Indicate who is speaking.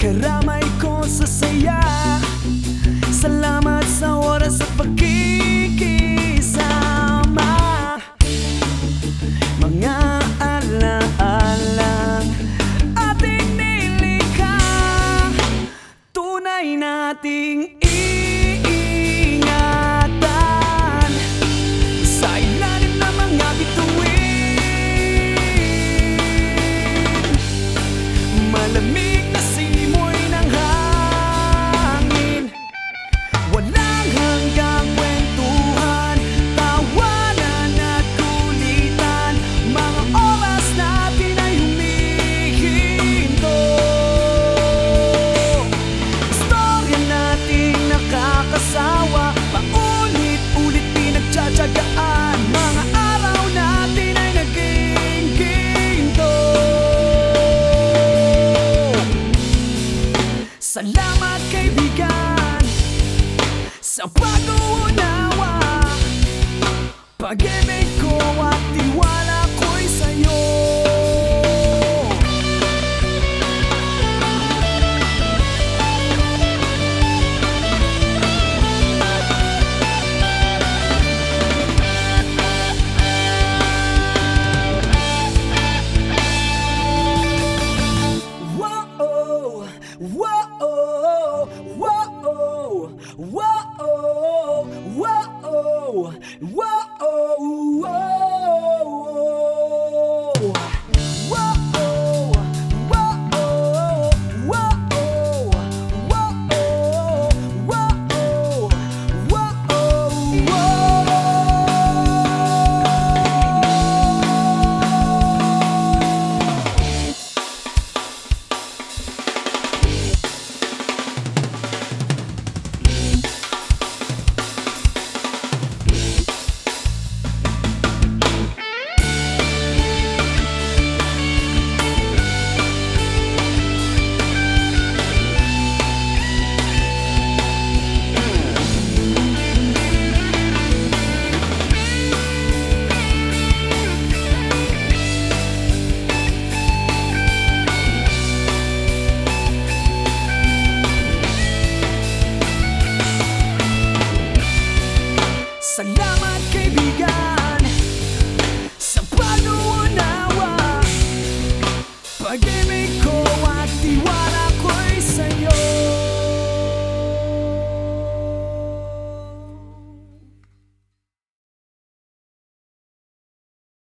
Speaker 1: Karamay ko sa saya. Salamat sa oras at pagkikisama. Mga alaala Ating nilikha Tunay nating iingatan Salamat kaibigan Sa pag-uunawa Pag-ibig whoa, Salamat kaibigan.